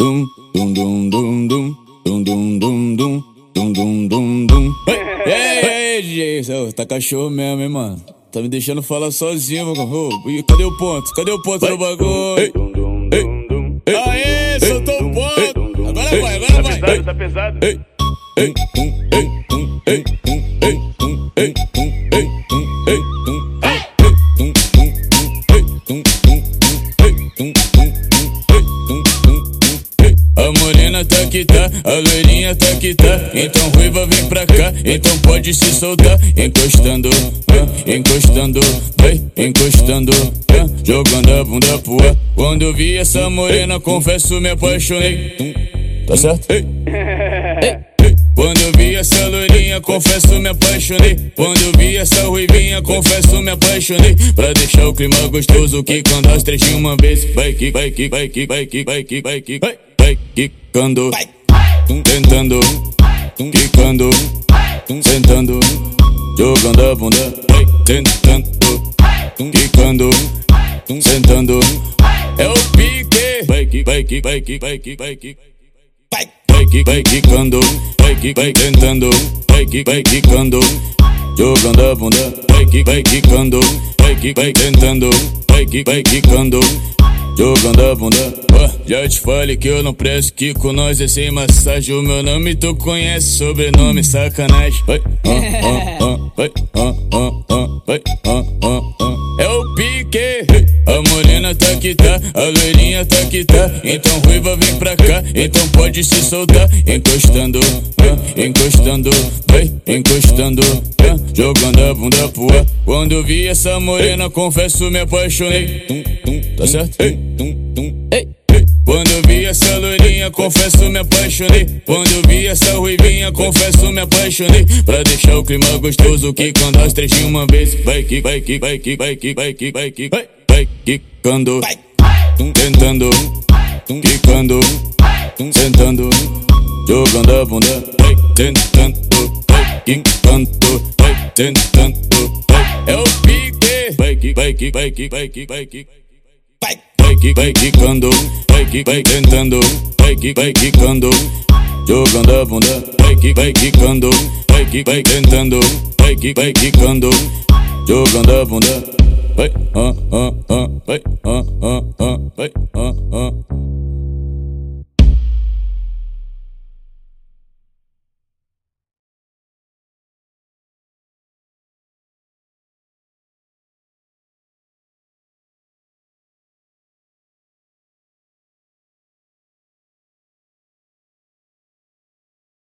Dum, dum, dum, dum, dum, dum, dum, dum, dum, dum, dum, dum, dum. Ei, ei, DJ, tá cachorro mesmo, hein, mano? Tá me deixando falar sozinho, meu cachorro. Cadê o ponto? Cadê o ponto do bagulho? Aê, soltou o ponto! Agora vai, agora vai! Tá pesado, tá pesado. A morena tá que tá, a loirinha tá que tá. Então ruiva vem pra cá, então pode se soltar. Encostando, encostando, encostando, jogando a bunda pro ar. Quando eu vi essa morena, confesso, me apaixonei. Tá certo? Ei. Quando eu vi essa loirinha, confesso me apaixonei. Quando eu vi essa ruivinha, confesso me apaixonei. Pra deixar o clima gostoso, que quando as três de uma vez, vai que, vai que, vai que, vai que, vai que, vai que, vai, vai quicando, tum, tentando, tum, quicando, tum, sentando, jogando a bunda, vai tentando, tum, quicando, tum, sentando. É o pique, vai que, vai que, vai que, vai que, vai que. Vai, que vai quicando, vai que vai tentando, vai que vai quicando, jogando a bunda, vai que vai quicando, vai que vai tentando, vai que vai quicando, jogando a bunda. Ó, já te falei que eu não presto, que com nós é sem massagem. O meu nome tu conhece, sobrenome sacanagem. É o pique, a morena tá que tá, a loirinha tá que tá. Então ruiva vem pra cá, então pode se soltar. Encostando, encostando, encostando, jogando a bunda pro ar. Quando vi essa morena, confesso, me apaixonei. Tá certo? Ei, tum, tum, ei. Quando eu vi essa loirinha, confesso, me apaixonei. Quando eu vi essa ruivinha, confesso, me apaixonei. Pra deixar o clima gostoso, que quando as três de uma vez, vai que, vai que, vai que, vai que, vai que, vai que, vai, vai quicando, tentando, quicando, sentando, jogando a bunda, vai tentando, vai quicando, vai tentando. É o pique, vai que, vai que, vai que, vai que, vai que. Vai, vai que vai quicando, vai que vai tentando, vai que vai quicando, jogando a bunda, vai que vai quicando, vai que vai tentando, vai que vai quicando, jogando a bunda, vai, ah, ah, ah, vai, ah, ah, ah, vai, ah, ah.